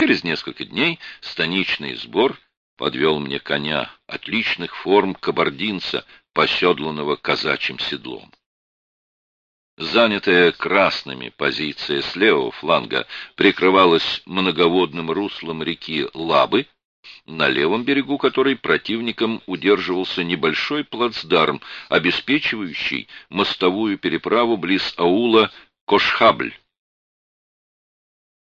Через несколько дней станичный сбор подвел мне коня отличных форм кабардинца, поседланного казачьим седлом. Занятая красными позиция с левого фланга прикрывалась многоводным руслом реки Лабы, на левом берегу которой противником удерживался небольшой плацдарм, обеспечивающий мостовую переправу близ аула Кошхабль.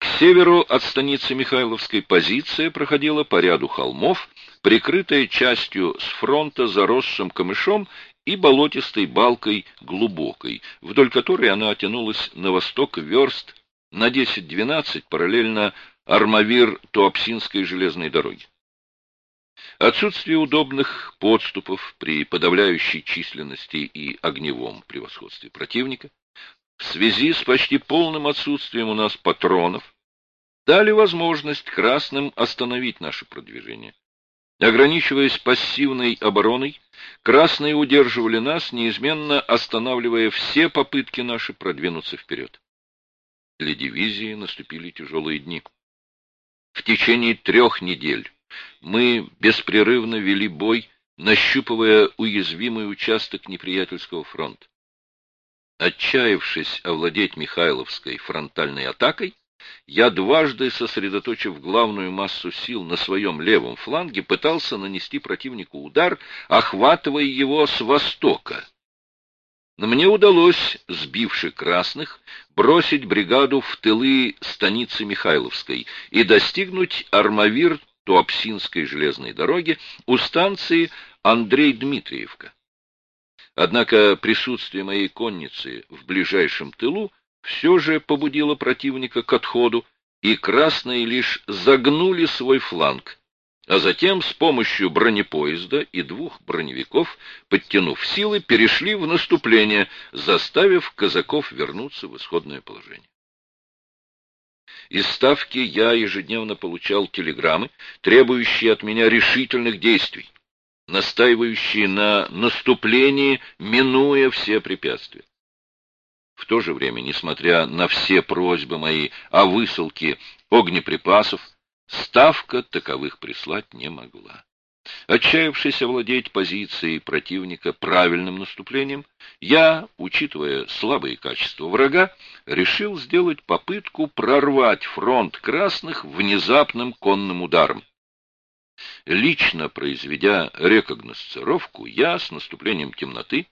К северу от станицы Михайловской позиция проходила по ряду холмов, прикрытая частью с фронта заросшим камышом и болотистой балкой глубокой, вдоль которой она тянулась на восток верст на 10-12 параллельно Армавир-Туапсинской железной дороги. Отсутствие удобных подступов при подавляющей численности и огневом превосходстве противника, в связи с почти полным отсутствием у нас патронов, дали возможность красным остановить наше продвижение. Ограничиваясь пассивной обороной, красные удерживали нас, неизменно останавливая все попытки наши продвинуться вперед. Для дивизии наступили тяжелые дни. В течение трех недель мы беспрерывно вели бой, нащупывая уязвимый участок неприятельского фронта. Отчаявшись овладеть Михайловской фронтальной атакой, я дважды, сосредоточив главную массу сил на своем левом фланге, пытался нанести противнику удар, охватывая его с востока. Но мне удалось, сбивши красных, бросить бригаду в тылы станицы Михайловской и достигнуть Армавир Туапсинской железной дороги у станции Андрей-Дмитриевка. Однако присутствие моей конницы в ближайшем тылу все же побудило противника к отходу, и красные лишь загнули свой фланг, а затем с помощью бронепоезда и двух броневиков, подтянув силы, перешли в наступление, заставив казаков вернуться в исходное положение. Из Ставки я ежедневно получал телеграммы, требующие от меня решительных действий, настаивающие на наступлении, минуя все препятствия. В то же время, несмотря на все просьбы мои о высылке огнеприпасов, ставка таковых прислать не могла. Отчаявшись овладеть позицией противника правильным наступлением, я, учитывая слабые качества врага, решил сделать попытку прорвать фронт красных внезапным конным ударом. Лично произведя рекогносцировку, я с наступлением темноты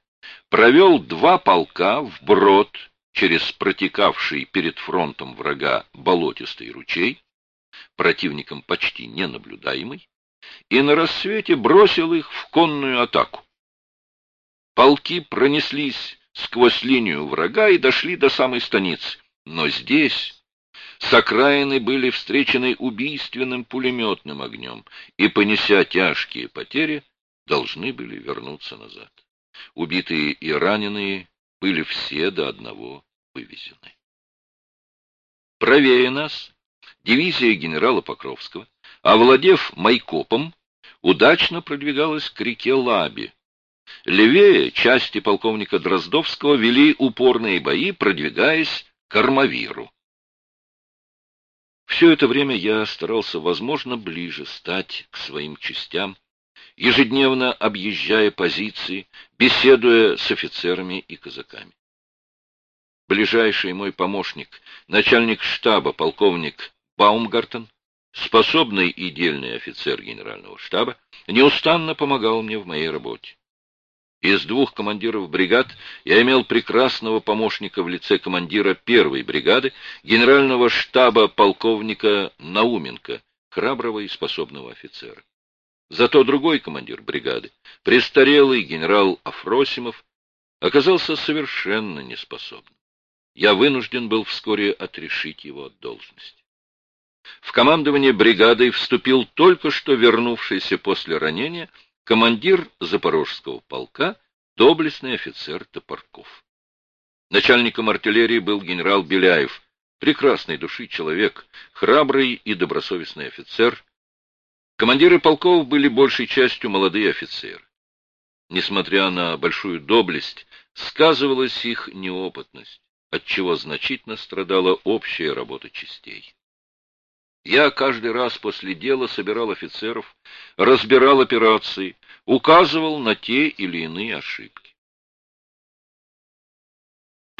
провел два полка вброд через протекавший перед фронтом врага болотистый ручей, противником почти ненаблюдаемый, и на рассвете бросил их в конную атаку. Полки пронеслись сквозь линию врага и дошли до самой станицы, но здесь с окраины были встречены убийственным пулеметным огнем и, понеся тяжкие потери, должны были вернуться назад. Убитые и раненые были все до одного вывезены. Правее нас дивизия генерала Покровского, овладев Майкопом, удачно продвигалась к реке Лаби. Левее части полковника Дроздовского вели упорные бои, продвигаясь к Армавиру. Все это время я старался, возможно, ближе стать к своим частям, ежедневно объезжая позиции, беседуя с офицерами и казаками. Ближайший мой помощник, начальник штаба, полковник Баумгартен, способный и дельный офицер генерального штаба, неустанно помогал мне в моей работе. Из двух командиров бригад я имел прекрасного помощника в лице командира первой бригады, генерального штаба полковника Науменко, храброго и способного офицера. Зато другой командир бригады, престарелый генерал Афросимов, оказался совершенно неспособным. Я вынужден был вскоре отрешить его от должности. В командование бригадой вступил только что вернувшийся после ранения командир Запорожского полка, доблестный офицер Топорков. Начальником артиллерии был генерал Беляев, прекрасной души человек, храбрый и добросовестный офицер, Командиры полков были большей частью молодые офицеры. Несмотря на большую доблесть, сказывалась их неопытность, отчего значительно страдала общая работа частей. Я каждый раз после дела собирал офицеров, разбирал операции, указывал на те или иные ошибки.